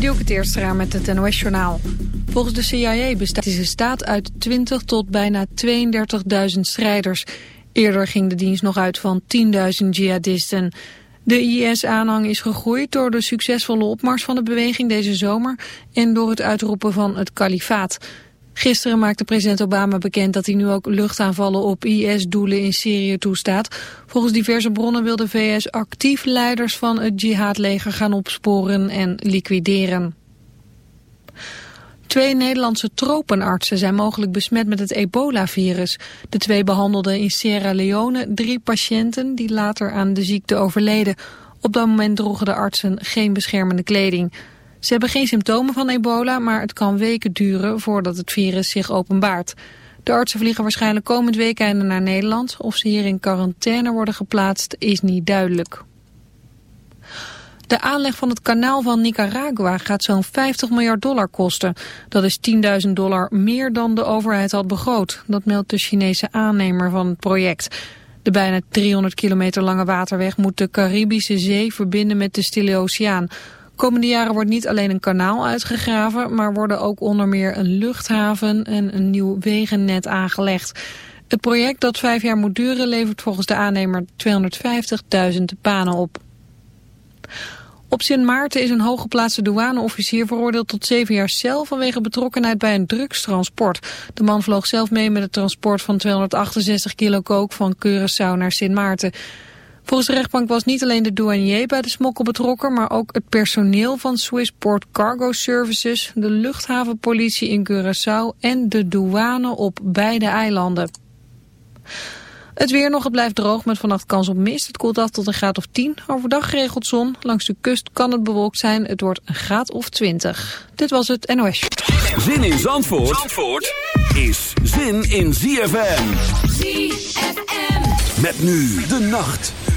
Dielke Teerstra met het NOS-journaal. Volgens de CIA bestaat deze staat uit 20 tot bijna 32.000 strijders. Eerder ging de dienst nog uit van 10.000 jihadisten. De IS-aanhang is gegroeid door de succesvolle opmars van de beweging deze zomer... en door het uitroepen van het kalifaat... Gisteren maakte president Obama bekend dat hij nu ook luchtaanvallen op IS-doelen in Syrië toestaat. Volgens diverse bronnen wil de VS actief leiders van het jihadleger gaan opsporen en liquideren. Twee Nederlandse tropenartsen zijn mogelijk besmet met het ebola-virus. De twee behandelden in Sierra Leone drie patiënten die later aan de ziekte overleden. Op dat moment droegen de artsen geen beschermende kleding. Ze hebben geen symptomen van ebola, maar het kan weken duren voordat het virus zich openbaart. De artsen vliegen waarschijnlijk komend weekende naar Nederland. Of ze hier in quarantaine worden geplaatst is niet duidelijk. De aanleg van het kanaal van Nicaragua gaat zo'n 50 miljard dollar kosten. Dat is 10.000 dollar meer dan de overheid had begroot. Dat meldt de Chinese aannemer van het project. De bijna 300 kilometer lange waterweg moet de Caribische Zee verbinden met de Stille Oceaan. Komende jaren wordt niet alleen een kanaal uitgegraven, maar worden ook onder meer een luchthaven en een nieuw wegennet aangelegd. Het project dat vijf jaar moet duren levert volgens de aannemer 250.000 banen op. Op Sint Maarten is een hooggeplaatste douaneofficier veroordeeld tot zeven jaar cel vanwege betrokkenheid bij een drugstransport. De man vloog zelf mee met het transport van 268 kilo kook van Curaçao naar Sint Maarten. Volgens de rechtbank was niet alleen de douanier bij de smokkel betrokken, maar ook het personeel van Swissport Cargo Services, de luchthavenpolitie in Curaçao en de douane op beide eilanden. Het weer nog, het blijft droog met vannacht kans op mist. Het koelt af tot een graad of 10. Overdag geregeld zon. Langs de kust kan het bewolkt zijn. Het wordt een graad of 20. Dit was het NOS. Zin in Zandvoort, Zandvoort is zin in ZFM. ZFM. Met nu de nacht.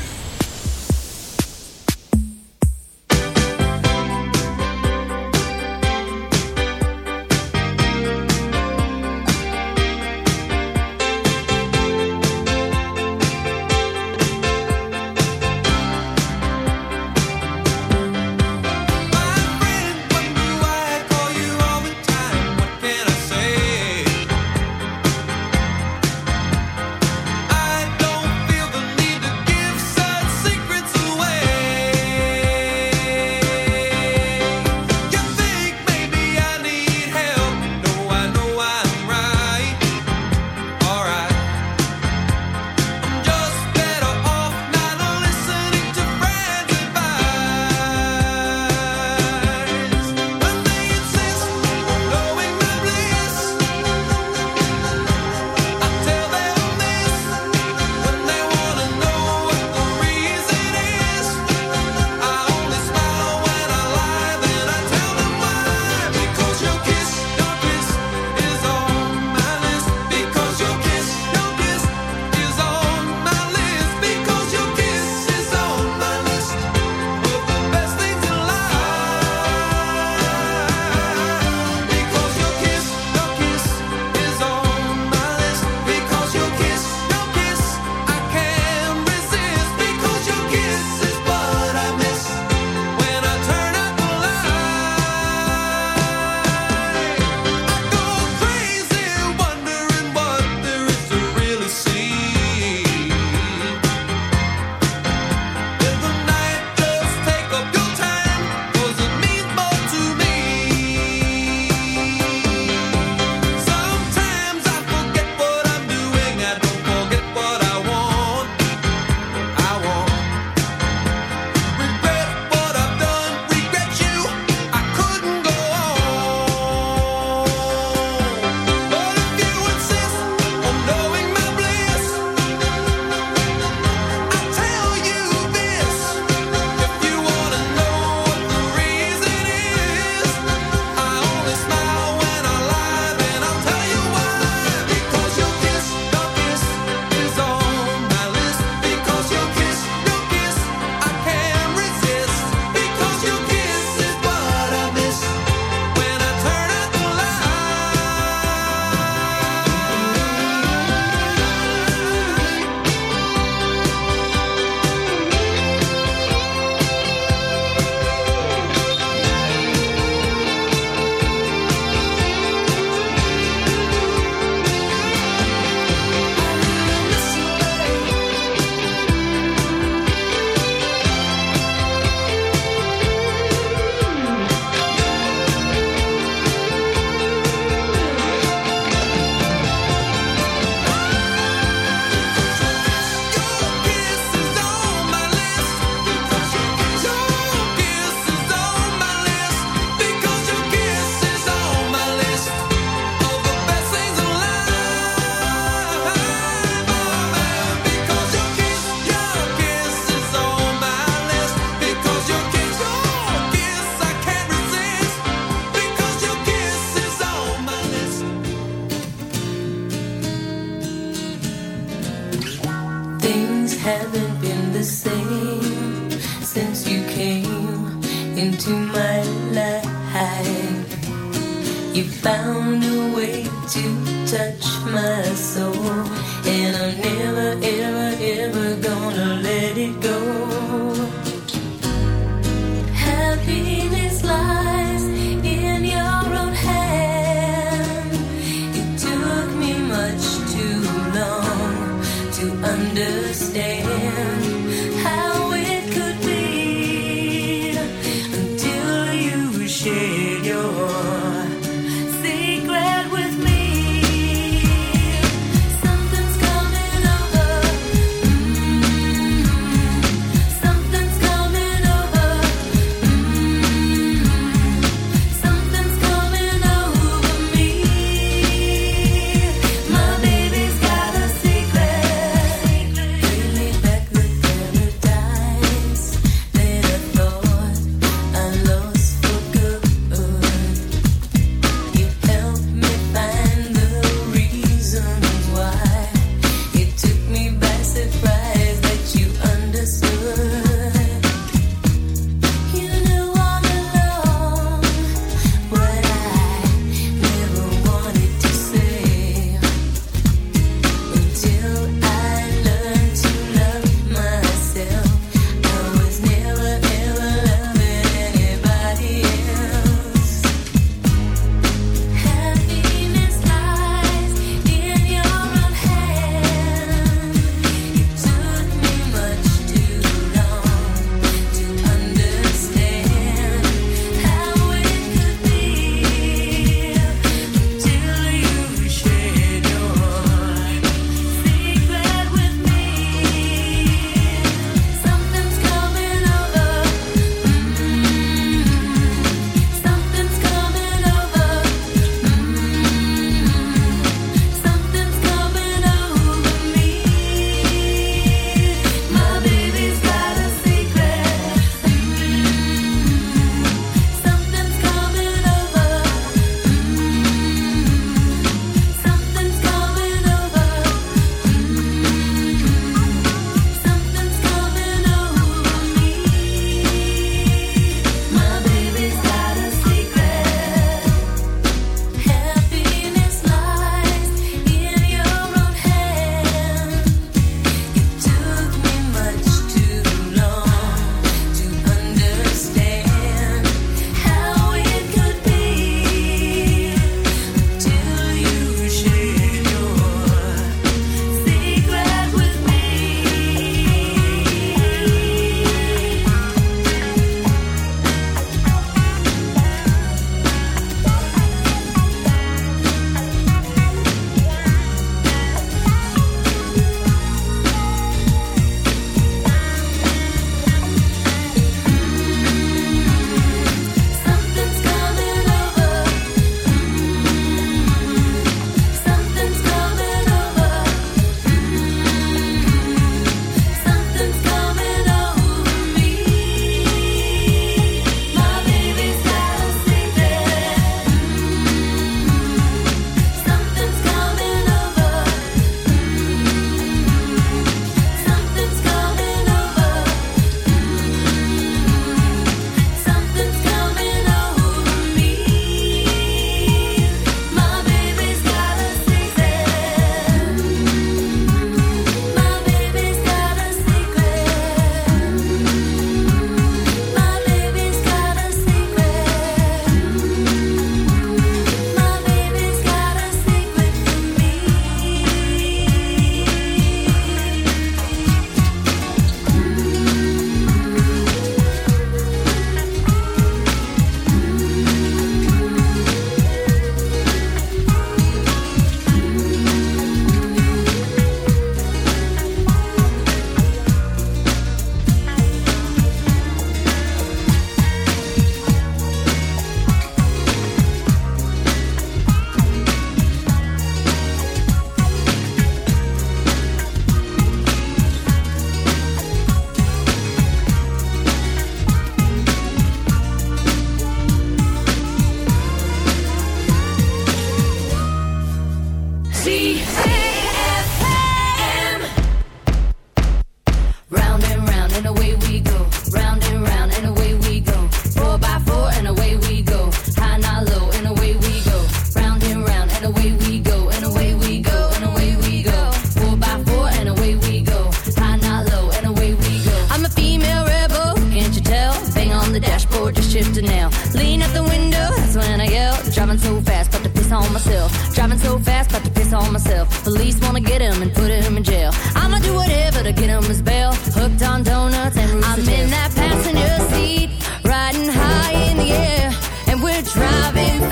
Lean out the window, that's when I yell. Driving so fast, but to piss on myself. Driving so fast, but to piss on myself. Police wanna get him and put him in jail. I'ma do whatever to get him his bail. Hooked on donuts and rooster I'm in that passenger seat, riding high in the air, and we're driving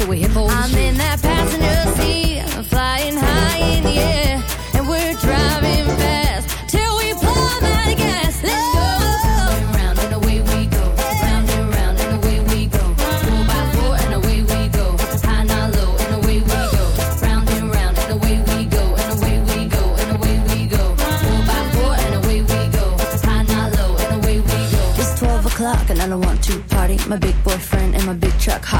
I'm in that passenger seat, flying high in the air, and we're driving fast till we plumb out of gas. Let's go. Round and away we go, round and round and away we go, four by four and away we go, high not low and away we go, round and round and away we go, and away we go, and away we go, four by four and away we go, high not low and away we go. It's twelve o'clock and I don't want to party. My big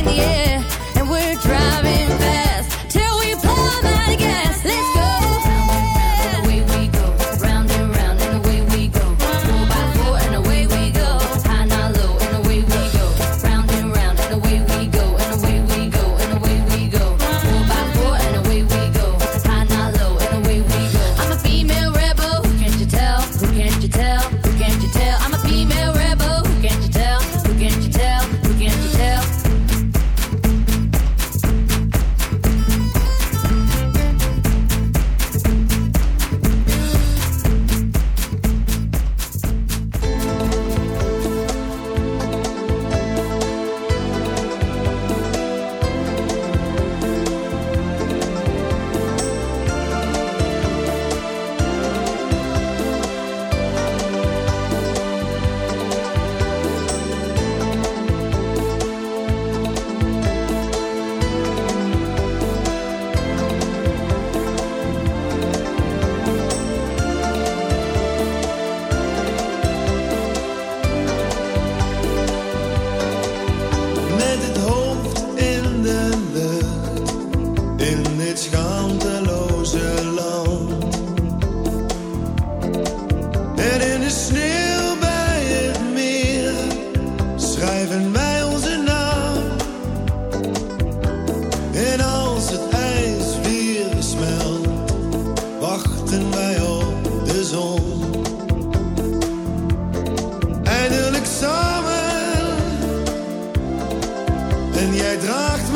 in the air, En jij draagt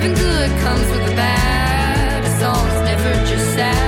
something good comes with the bad. It's always never just sad.